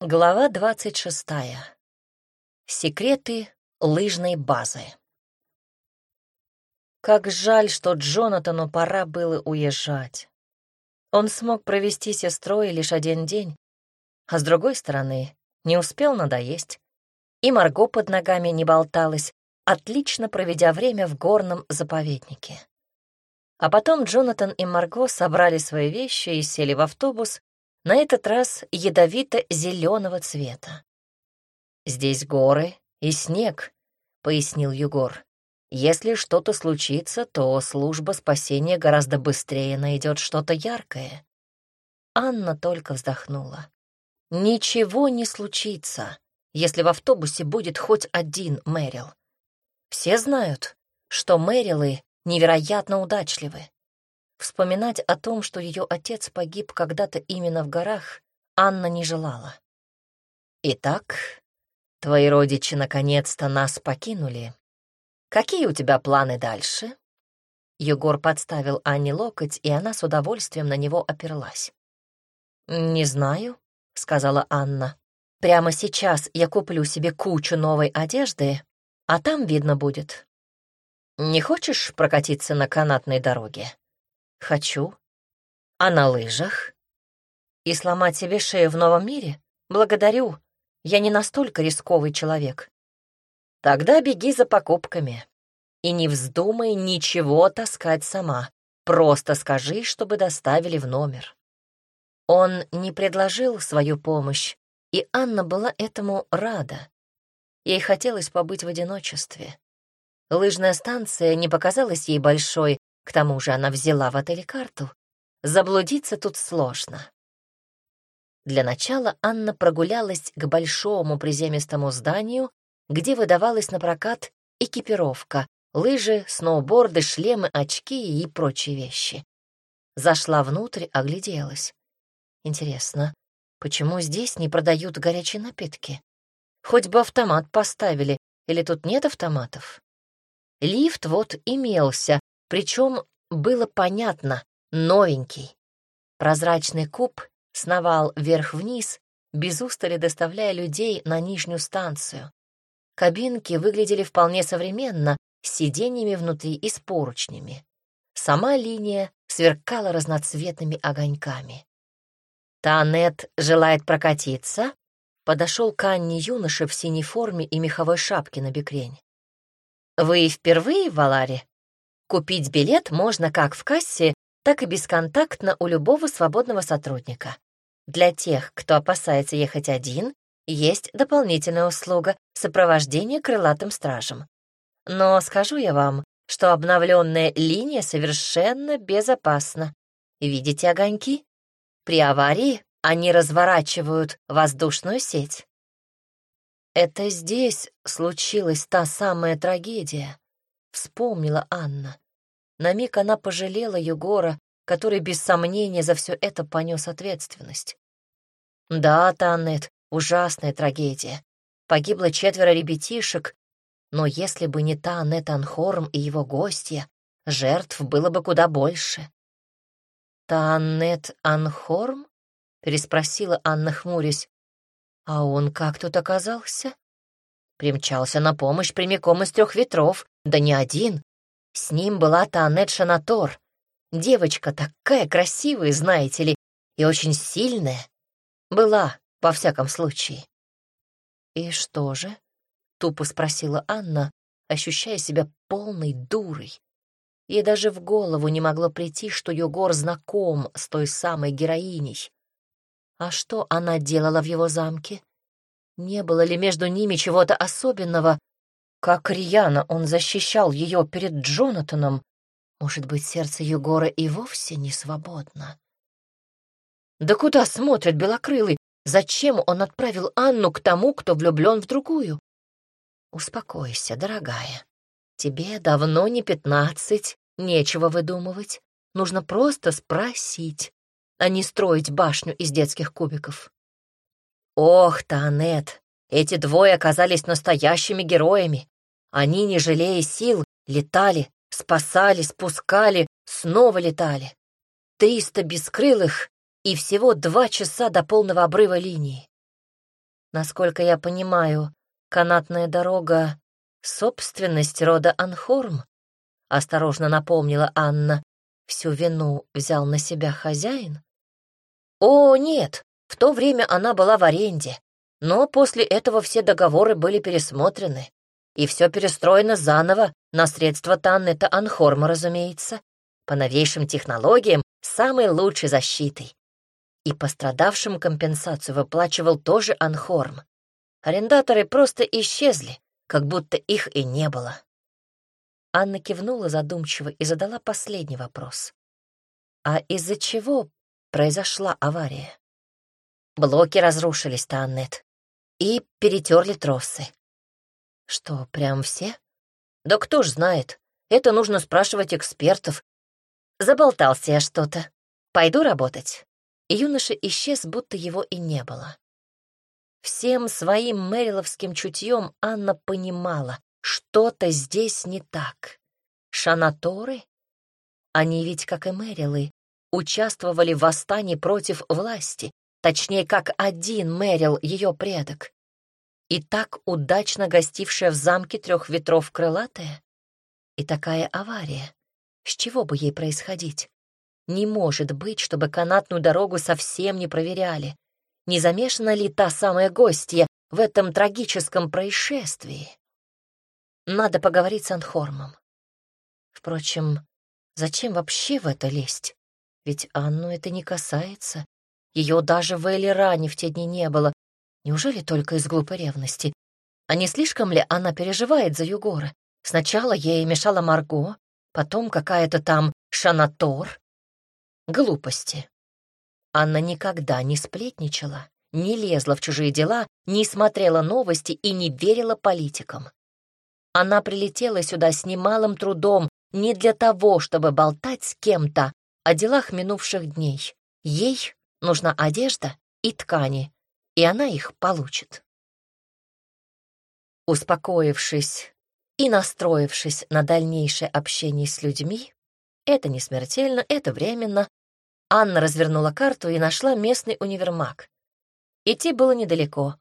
Глава двадцать шестая. Секреты лыжной базы. Как жаль, что Джонатану пора было уезжать. Он смог провести сестрой лишь один день, а с другой стороны, не успел надоесть. И Марго под ногами не болталась, отлично проведя время в горном заповеднике. А потом Джонатан и Марго собрали свои вещи и сели в автобус, на этот раз ядовито-зеленого цвета. «Здесь горы и снег», — пояснил Югор. «Если что-то случится, то служба спасения гораздо быстрее найдет что-то яркое». Анна только вздохнула. «Ничего не случится, если в автобусе будет хоть один Мэрил. Все знают, что Мэрилы невероятно удачливы. Вспоминать о том, что ее отец погиб когда-то именно в горах, Анна не желала. «Итак, твои родичи наконец-то нас покинули. Какие у тебя планы дальше?» Егор подставил Анне локоть, и она с удовольствием на него оперлась. «Не знаю», — сказала Анна. «Прямо сейчас я куплю себе кучу новой одежды, а там видно будет. Не хочешь прокатиться на канатной дороге? Хочу. А на лыжах? И сломать себе шею в новом мире? Благодарю. Я не настолько рисковый человек. Тогда беги за покупками. И не вздумай ничего таскать сама. Просто скажи, чтобы доставили в номер. Он не предложил свою помощь, и Анна была этому рада. Ей хотелось побыть в одиночестве. Лыжная станция не показалась ей большой, к тому же она взяла в отеле карту. Заблудиться тут сложно. Для начала Анна прогулялась к большому приземистому зданию, где выдавалась на прокат экипировка, лыжи, сноуборды, шлемы, очки и прочие вещи. Зашла внутрь, огляделась. Интересно, почему здесь не продают горячие напитки? Хоть бы автомат поставили, или тут нет автоматов? Лифт вот имелся, причем было понятно, новенький. Прозрачный куб сновал вверх-вниз, без устали доставляя людей на нижнюю станцию. Кабинки выглядели вполне современно, с сиденьями внутри и с поручнями. Сама линия сверкала разноцветными огоньками. «Танет желает прокатиться?» Подошел к Анне юноша в синей форме и меховой шапке на бекрень. Вы впервые в Аларе? Купить билет можно как в кассе, так и бесконтактно у любого свободного сотрудника. Для тех, кто опасается ехать один, есть дополнительная услуга сопровождения крылатым стражем. Но скажу я вам, что обновленная линия совершенно безопасна. Видите огоньки? При аварии они разворачивают воздушную сеть. «Это здесь случилась та самая трагедия», — вспомнила Анна. На миг она пожалела Егора, который без сомнения за все это понес ответственность. «Да, Таннет, ужасная трагедия. Погибло четверо ребятишек, но если бы не Таннет Анхорм и его гостья, жертв было бы куда больше». «Таннет Анхорм?» — переспросила Анна, хмурясь. А он как тут оказался? Примчался на помощь прямиком из трех ветров, да не один. С ним была Таанет Шанатор. Девочка такая красивая, знаете ли, и очень сильная. Была, во всяком случае. «И что же?» — тупо спросила Анна, ощущая себя полной дурой. Ей даже в голову не могло прийти, что Егор знаком с той самой героиней. А что она делала в его замке? Не было ли между ними чего-то особенного? Как рьяно он защищал ее перед Джонатаном. Может быть, сердце Егора и вовсе не свободно? Да куда смотрит Белокрылый? Зачем он отправил Анну к тому, кто влюблен в другую? Успокойся, дорогая. Тебе давно не пятнадцать, нечего выдумывать. Нужно просто спросить а не строить башню из детских кубиков. Ох, Таанет, эти двое оказались настоящими героями. Они, не жалея сил, летали, спасали, спускали, снова летали. Триста бескрылых и всего два часа до полного обрыва линии. Насколько я понимаю, канатная дорога — собственность рода Анхорм, — осторожно напомнила Анна. Всю вину взял на себя хозяин? О, нет, в то время она была в аренде, но после этого все договоры были пересмотрены, и все перестроено заново на средства Таннета Анхорма, разумеется, по новейшим технологиям, самой лучшей защитой. И пострадавшим компенсацию выплачивал тоже Анхорм. Арендаторы просто исчезли, как будто их и не было. Анна кивнула задумчиво и задала последний вопрос. «А из-за чего произошла авария?» Блоки разрушились, Таннет, и перетерли тросы. Что, прям все? Да кто ж знает. Это нужно спрашивать экспертов. Заболтался я что-то. Пойду работать. И юноша исчез, будто его и не было. Всем своим мэриловским чутьем Анна понимала, что-то здесь не так. Шанаторы? Они ведь, как и Мэрилы, участвовали в восстании против власти, точнее, как один Мэрил, ее предок. И так удачно гостившая в замке трех ветров крылатая? И такая авария. С чего бы ей происходить? Не может быть, чтобы канатную дорогу совсем не проверяли. Не замешана ли та самая гостья в этом трагическом происшествии? Надо поговорить с Анхормом. Впрочем, зачем вообще в это лезть? Ведь Анну это не касается. Ее даже в Элиране в те дни не было. Неужели только из глупой ревности? А не слишком ли она переживает за Югора? Сначала ей мешала Марго, потом какая-то там Шанатор. Глупости. Анна никогда не сплетничала, не лезла в чужие дела, не смотрела новости и не верила политикам. Она прилетела сюда с немалым трудом не для того, чтобы болтать с кем-то о делах минувших дней. Ей нужна одежда и ткани, и она их получит. Успокоившись и настроившись на дальнейшее общение с людьми, это не смертельно, это временно, Анна развернула карту и нашла местный универмаг. Идти было недалеко.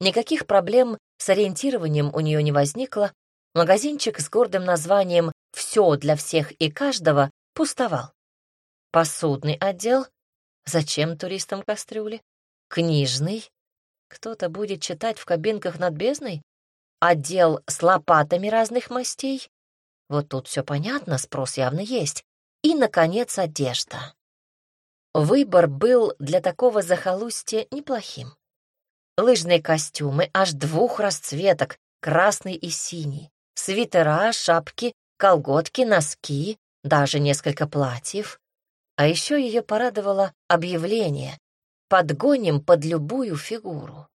Никаких проблем с ориентированием у нее не возникло, Магазинчик с гордым названием «Все для всех и каждого» пустовал. Посудный отдел? Зачем туристам кастрюли? Книжный? Кто-то будет читать в кабинках над бездной? Отдел с лопатами разных мастей? Вот тут все понятно, спрос явно есть. И, наконец, одежда. Выбор был для такого захолустья неплохим. Лыжные костюмы аж двух расцветок, красный и синий свитера, шапки, колготки, носки, даже несколько платьев. А еще ее порадовало объявление «Подгоним под любую фигуру».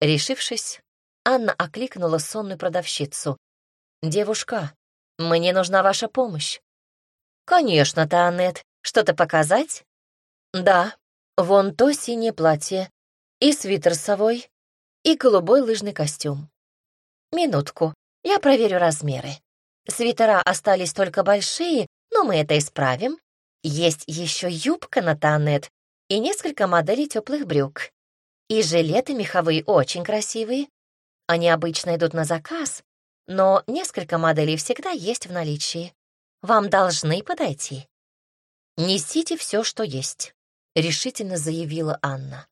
Решившись, Анна окликнула сонную продавщицу. «Девушка, мне нужна ваша помощь». «Конечно, Таанет. Что-то показать?» «Да, вон то синее платье, и свитер совой, и голубой лыжный костюм». «Минутку, я проверю размеры. Свитера остались только большие, но мы это исправим. Есть еще юбка на Танет и несколько моделей теплых брюк. И жилеты меховые очень красивые. Они обычно идут на заказ, но несколько моделей всегда есть в наличии. Вам должны подойти. «Несите все, что есть», — решительно заявила Анна.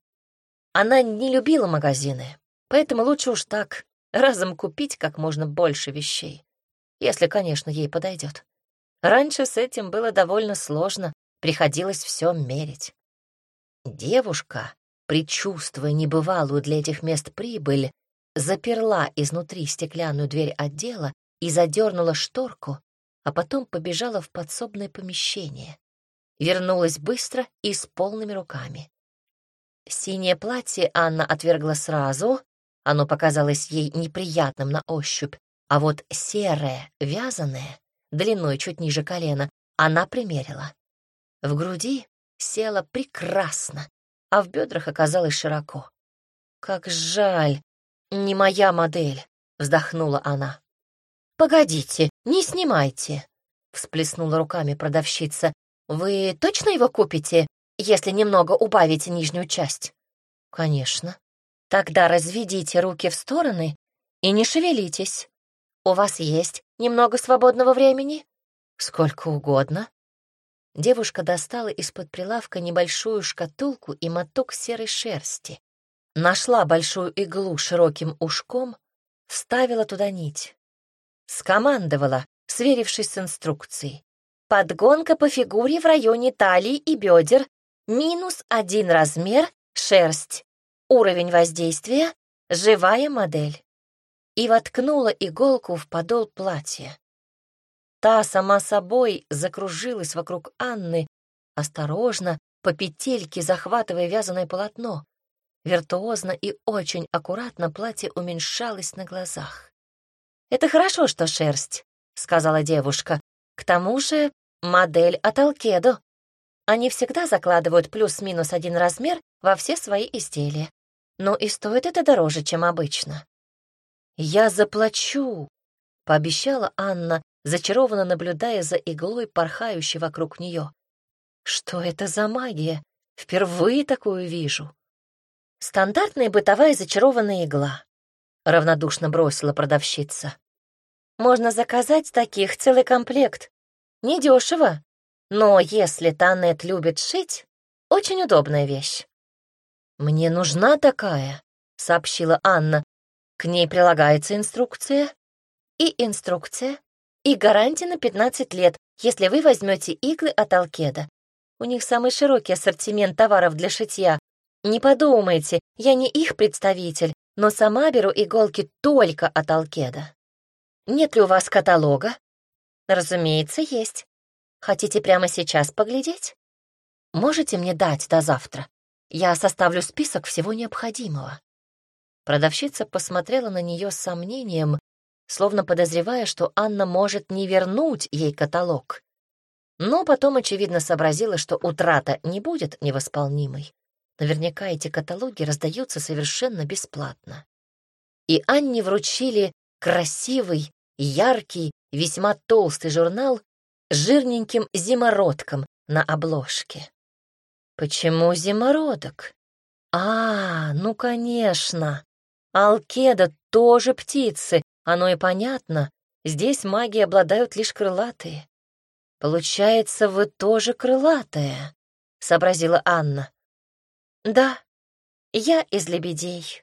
Она не любила магазины, поэтому лучше уж так, разом купить как можно больше вещей, если, конечно, ей подойдет. Раньше с этим было довольно сложно, приходилось все мерить. Девушка, предчувствуя небывалую для этих мест прибыль, заперла изнутри стеклянную дверь отдела и задернула шторку, а потом побежала в подсобное помещение. Вернулась быстро и с полными руками. Синее платье Анна отвергла сразу, оно показалось ей неприятным на ощупь, а вот серое, вязаное, длиной чуть ниже колена, она примерила. В груди села прекрасно, а в бедрах оказалось широко. «Как жаль, не моя модель», — вздохнула она. «Погодите, не снимайте», — всплеснула руками продавщица. «Вы точно его купите, если немного убавите нижнюю часть?» «Конечно», Тогда разведите руки в стороны и не шевелитесь. У вас есть немного свободного времени? Сколько угодно. Девушка достала из-под прилавка небольшую шкатулку и моток серой шерсти. Нашла большую иглу широким ушком, вставила туда нить. Скомандовала, сверившись с инструкцией. Подгонка по фигуре в районе талии и бедер, минус один размер, шерсть. Уровень воздействия — живая модель. И воткнула иголку в подол платья. Та сама собой закружилась вокруг Анны, осторожно, по петельке захватывая вязаное полотно. Виртуозно и очень аккуратно платье уменьшалось на глазах. «Это хорошо, что шерсть», — сказала девушка. «К тому же модель от Алкедо. Они всегда закладывают плюс-минус один размер во все свои изделия. Но и стоит это дороже, чем обычно. «Я заплачу», — пообещала Анна, зачарованно наблюдая за иглой, порхающей вокруг нее. «Что это за магия? Впервые такую вижу». «Стандартная бытовая зачарованная игла», — равнодушно бросила продавщица. «Можно заказать таких целый комплект. Недешево, но если Танет любит шить, очень удобная вещь». «Мне нужна такая», — сообщила Анна. «К ней прилагается инструкция». «И инструкция, и гарантия на 15 лет, если вы возьмете иглы от Алкеда. У них самый широкий ассортимент товаров для шитья. Не подумайте, я не их представитель, но сама беру иголки только от Алкеда. Нет ли у вас каталога? Разумеется, есть. Хотите прямо сейчас поглядеть? Можете мне дать до завтра? Я составлю список всего необходимого». Продавщица посмотрела на нее с сомнением, словно подозревая, что Анна может не вернуть ей каталог. Но потом, очевидно, сообразила, что утрата не будет невосполнимой. Наверняка эти каталоги раздаются совершенно бесплатно. И Анне вручили красивый, яркий, весьма толстый журнал с жирненьким зимородком на обложке. Почему зимородок? А, ну, конечно. Алкеда тоже птицы, оно и понятно. Здесь маги обладают лишь крылатые. Получается, вы тоже крылатая, сообразила Анна. Да, я из лебедей.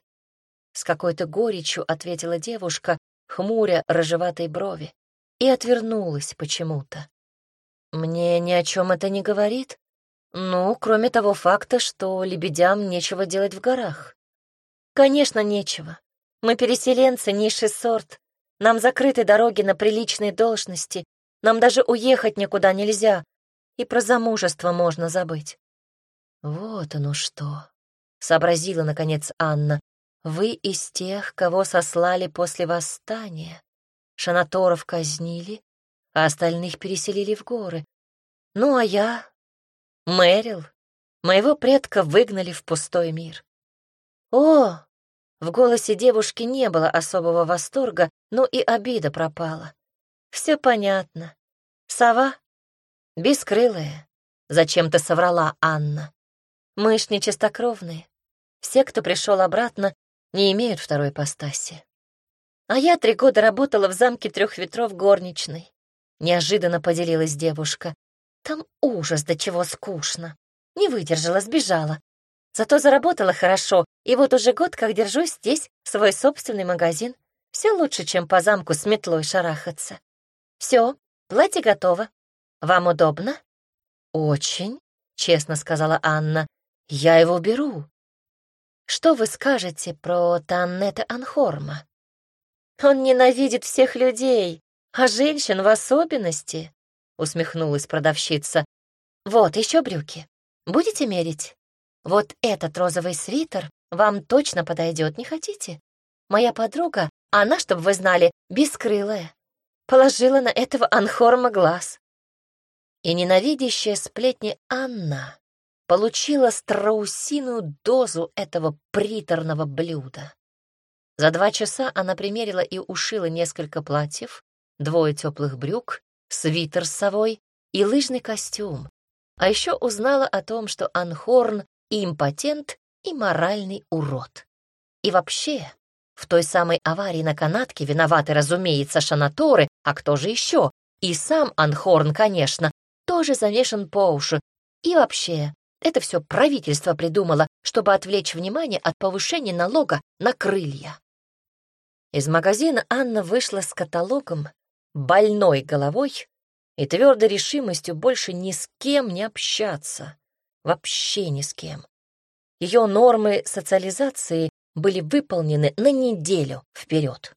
С какой-то горечью ответила девушка, хмуря рыжеватой брови, и отвернулась почему-то. Мне ни о чем это не говорит, ну, кроме того факта, что лебедям нечего делать в горах. Конечно, нечего. Мы переселенцы, низший сорт. Нам закрыты дороги на приличные должности. Нам даже уехать никуда нельзя. И про замужество можно забыть. Вот оно что, — сообразила, наконец, Анна. Вы из тех, кого сослали после восстания. Шанаторов казнили, а остальных переселили в горы. Ну, а я Мэрил, моего предка выгнали в пустой мир. О, в голосе девушки не было особого восторга, но и обида пропала. Все понятно. Сова? Бескрылая. Зачем-то соврала Анна. Мы ж не чистокровные. Все, кто пришел обратно, не имеют второй постаси. А я три года работала в замке трех ветров горничной. Неожиданно поделилась девушка. Там ужас, до чего скучно. Не выдержала, сбежала. Зато заработала хорошо, и вот уже год как держу здесь свой собственный магазин. Все лучше, чем по замку с метлой шарахаться. Все, платье готово. Вам удобно? Очень, честно сказала Анна. Я его беру. Что вы скажете про Таннета Анхорма? Он ненавидит всех людей, а женщин в особенности усмехнулась продавщица. Вот еще брюки. Будете мерить? Вот этот розовый свитер вам точно подойдет, не хотите? Моя подруга, она, чтобы вы знали, бескрылая, положила на этого анхорма глаз. И ненавидящая сплетни Анна получила страусиную дозу этого приторного блюда. За два часа она примерила и ушила несколько платьев, двое теплых брюк свитер с совой и лыжный костюм. А еще узнала о том, что Анхорн и импотент, и моральный урод. И вообще, в той самой аварии на канатке виноваты, разумеется, шанаторы, а кто же еще? И сам Анхорн, конечно, тоже замешан по уши. И вообще, это все правительство придумало, чтобы отвлечь внимание от повышения налога на крылья. Из магазина Анна вышла с каталогом, больной головой и твердой решимостью больше ни с кем не общаться. Вообще ни с кем. Ее нормы социализации были выполнены на неделю вперед.